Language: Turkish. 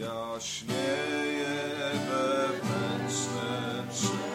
jaśnieje wewnętrzne drzewo.